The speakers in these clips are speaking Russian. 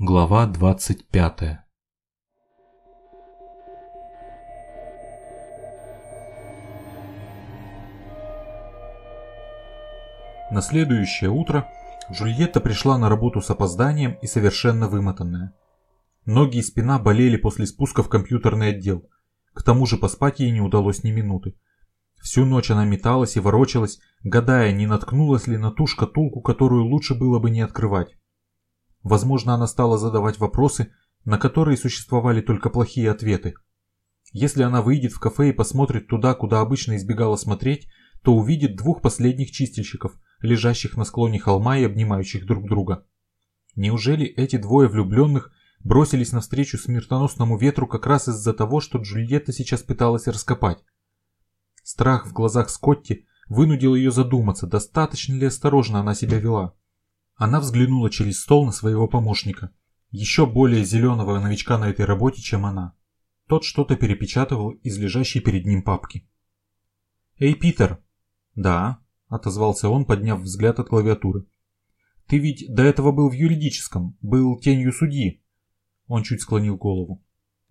Глава 25 На следующее утро Джульетта пришла на работу с опозданием и совершенно вымотанная. Ноги и спина болели после спуска в компьютерный отдел. К тому же поспать ей не удалось ни минуты. Всю ночь она металась и ворочалась, гадая, не наткнулась ли на ту шкатулку, которую лучше было бы не открывать. Возможно, она стала задавать вопросы, на которые существовали только плохие ответы. Если она выйдет в кафе и посмотрит туда, куда обычно избегала смотреть, то увидит двух последних чистильщиков, лежащих на склоне холма и обнимающих друг друга. Неужели эти двое влюбленных бросились навстречу смертоносному ветру как раз из-за того, что Джульетта сейчас пыталась раскопать? Страх в глазах Скотти вынудил ее задуматься, достаточно ли осторожно она себя вела. Она взглянула через стол на своего помощника, еще более зеленого новичка на этой работе, чем она. Тот что-то перепечатывал из лежащей перед ним папки. «Эй, Питер!» «Да», — отозвался он, подняв взгляд от клавиатуры. «Ты ведь до этого был в юридическом, был тенью судьи». Он чуть склонил голову.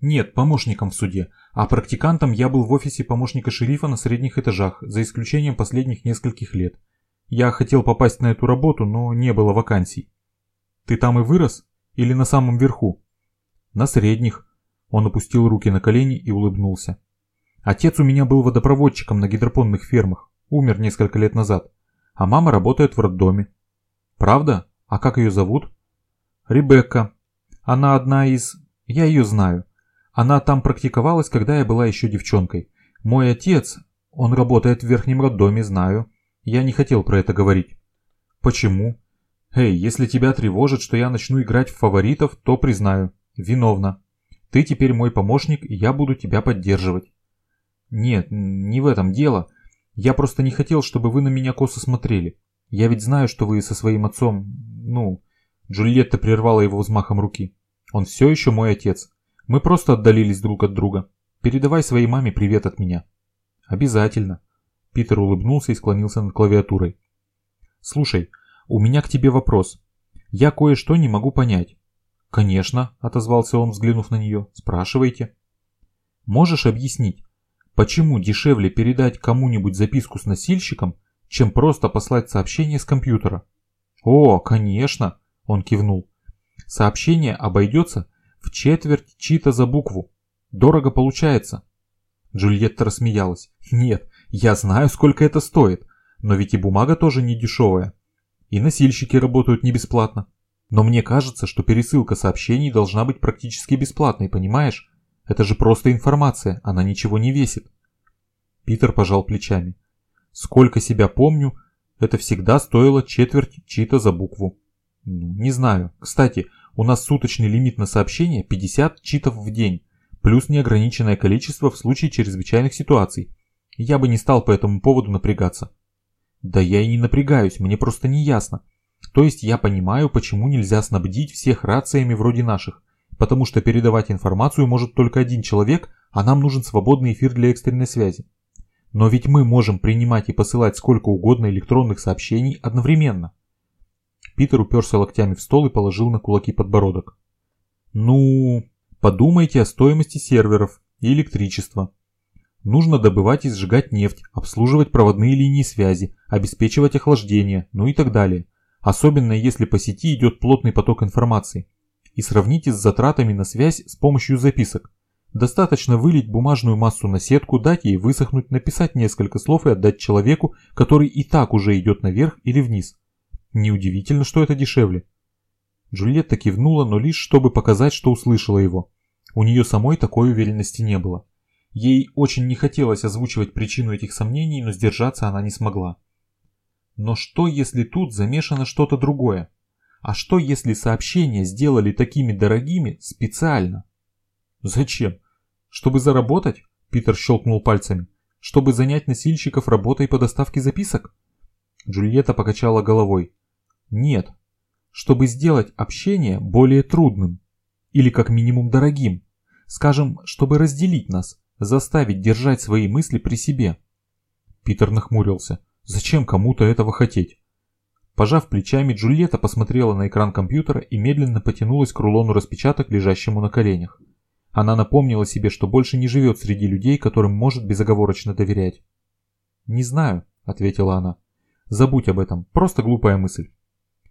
«Нет, помощником в суде, а практикантом я был в офисе помощника шерифа на средних этажах, за исключением последних нескольких лет. Я хотел попасть на эту работу, но не было вакансий. Ты там и вырос? Или на самом верху? На средних. Он опустил руки на колени и улыбнулся. Отец у меня был водопроводчиком на гидропонных фермах. Умер несколько лет назад. А мама работает в роддоме. Правда? А как ее зовут? Ребекка. Она одна из... Я ее знаю. Она там практиковалась, когда я была еще девчонкой. Мой отец, он работает в верхнем роддоме, знаю. Я не хотел про это говорить. Почему? Эй, если тебя тревожит, что я начну играть в фаворитов, то признаю. Виновна. Ты теперь мой помощник, и я буду тебя поддерживать. Нет, не в этом дело. Я просто не хотел, чтобы вы на меня косо смотрели. Я ведь знаю, что вы со своим отцом... Ну... Джульетта прервала его взмахом руки. Он все еще мой отец. Мы просто отдалились друг от друга. Передавай своей маме привет от меня. Обязательно. Питер улыбнулся и склонился над клавиатурой. «Слушай, у меня к тебе вопрос. Я кое-что не могу понять». «Конечно», — отозвался он, взглянув на нее. «Спрашивайте». «Можешь объяснить, почему дешевле передать кому-нибудь записку с носильщиком, чем просто послать сообщение с компьютера?» «О, конечно», — он кивнул. «Сообщение обойдется в четверть чита за букву. Дорого получается». Джульетта рассмеялась. «Нет, я знаю, сколько это стоит, но ведь и бумага тоже не дешевая. И носильщики работают не бесплатно. Но мне кажется, что пересылка сообщений должна быть практически бесплатной, понимаешь? Это же просто информация, она ничего не весит. Питер пожал плечами. Сколько себя помню, это всегда стоило четверть чита за букву. Ну, не знаю. Кстати, у нас суточный лимит на сообщения 50 читов в день, плюс неограниченное количество в случае чрезвычайных ситуаций. Я бы не стал по этому поводу напрягаться. Да я и не напрягаюсь, мне просто не ясно. То есть я понимаю, почему нельзя снабдить всех рациями вроде наших. Потому что передавать информацию может только один человек, а нам нужен свободный эфир для экстренной связи. Но ведь мы можем принимать и посылать сколько угодно электронных сообщений одновременно. Питер уперся локтями в стол и положил на кулаки подбородок. Ну, подумайте о стоимости серверов и электричества. Нужно добывать и сжигать нефть, обслуживать проводные линии связи, обеспечивать охлаждение, ну и так далее. Особенно если по сети идет плотный поток информации. И сравните с затратами на связь с помощью записок. Достаточно вылить бумажную массу на сетку, дать ей высохнуть, написать несколько слов и отдать человеку, который и так уже идет наверх или вниз. Неудивительно, что это дешевле. Джульетта кивнула, но лишь чтобы показать, что услышала его. У нее самой такой уверенности не было. Ей очень не хотелось озвучивать причину этих сомнений, но сдержаться она не смогла. Но что, если тут замешано что-то другое? А что, если сообщения сделали такими дорогими специально? Зачем? Чтобы заработать? Питер щелкнул пальцами. Чтобы занять носильщиков работой по доставке записок? Джульетта покачала головой. Нет. Чтобы сделать общение более трудным. Или как минимум дорогим. Скажем, чтобы разделить нас заставить держать свои мысли при себе. Питер нахмурился. Зачем кому-то этого хотеть? Пожав плечами, Джульетта посмотрела на экран компьютера и медленно потянулась к рулону распечаток, лежащему на коленях. Она напомнила себе, что больше не живет среди людей, которым может безоговорочно доверять. «Не знаю», — ответила она. «Забудь об этом, просто глупая мысль».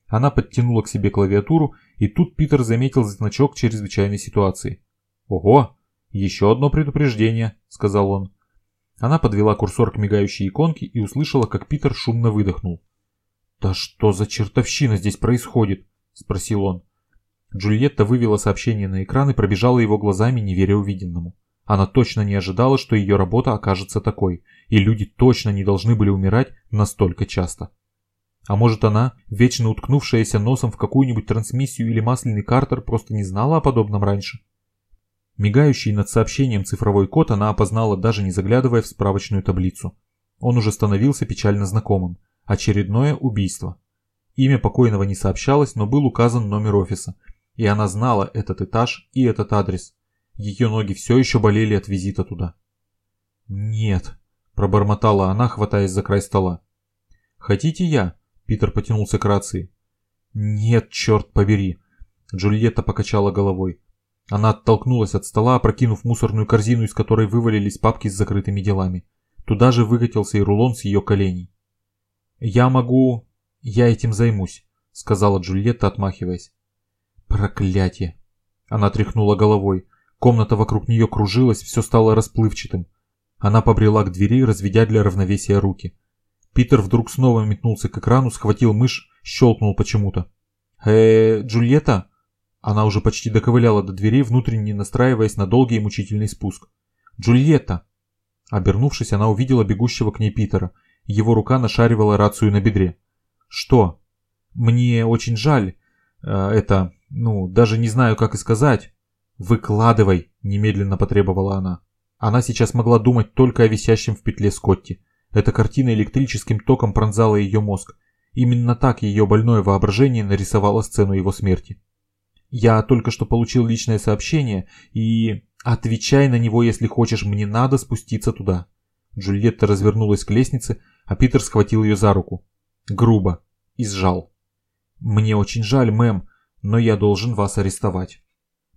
Она подтянула к себе клавиатуру, и тут Питер заметил значок чрезвычайной ситуации. «Ого, еще одно предупреждение», — сказал он. Она подвела курсор к мигающей иконке и услышала, как Питер шумно выдохнул. «Да что за чертовщина здесь происходит?» – спросил он. Джульетта вывела сообщение на экран и пробежала его глазами, не веря увиденному. Она точно не ожидала, что ее работа окажется такой, и люди точно не должны были умирать настолько часто. А может она, вечно уткнувшаяся носом в какую-нибудь трансмиссию или масляный картер, просто не знала о подобном раньше? Мигающий над сообщением цифровой код она опознала, даже не заглядывая в справочную таблицу. Он уже становился печально знакомым. Очередное убийство. Имя покойного не сообщалось, но был указан номер офиса, и она знала этот этаж и этот адрес. Ее ноги все еще болели от визита туда. «Нет», – пробормотала она, хватаясь за край стола. «Хотите я?» – Питер потянулся к рации. «Нет, черт побери!» Джульетта покачала головой. Она оттолкнулась от стола, опрокинув мусорную корзину, из которой вывалились папки с закрытыми делами. Туда же выкатился и рулон с ее коленей. «Я могу... Я этим займусь», — сказала Джульетта, отмахиваясь. «Проклятие!» Она тряхнула головой. Комната вокруг нее кружилась, все стало расплывчатым. Она побрела к двери, разведя для равновесия руки. Питер вдруг снова метнулся к экрану, схватил мышь, щелкнул почему-то. э Джульетта?» Она уже почти доковыляла до двери, внутренне настраиваясь на долгий и мучительный спуск. «Джульетта!» Обернувшись, она увидела бегущего к ней Питера его рука нашаривала рацию на бедре. «Что? Мне очень жаль. Э, это, ну, даже не знаю, как и сказать». «Выкладывай», – немедленно потребовала она. Она сейчас могла думать только о висящем в петле Скотти. Эта картина электрическим током пронзала ее мозг. Именно так ее больное воображение нарисовало сцену его смерти. «Я только что получил личное сообщение и...» «Отвечай на него, если хочешь, мне надо спуститься туда». Джульетта развернулась к лестнице, а Питер схватил ее за руку. Грубо. И сжал. «Мне очень жаль, мэм, но я должен вас арестовать».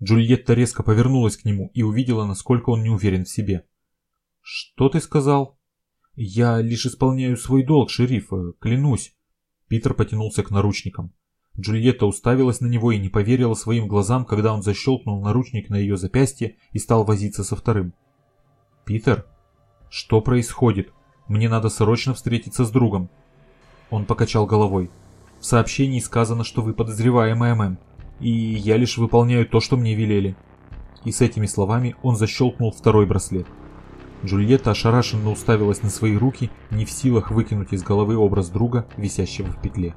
Джульетта резко повернулась к нему и увидела, насколько он не уверен в себе. «Что ты сказал?» «Я лишь исполняю свой долг, шериф, э, клянусь». Питер потянулся к наручникам. Джульетта уставилась на него и не поверила своим глазам, когда он защелкнул наручник на ее запястье и стал возиться со вторым. «Питер, что происходит?» Мне надо срочно встретиться с другом. Он покачал головой. В сообщении сказано, что вы подозреваемая мэм, и я лишь выполняю то, что мне велели. И с этими словами он защелкнул второй браслет. Джульетта ошарашенно уставилась на свои руки, не в силах выкинуть из головы образ друга, висящего в петле.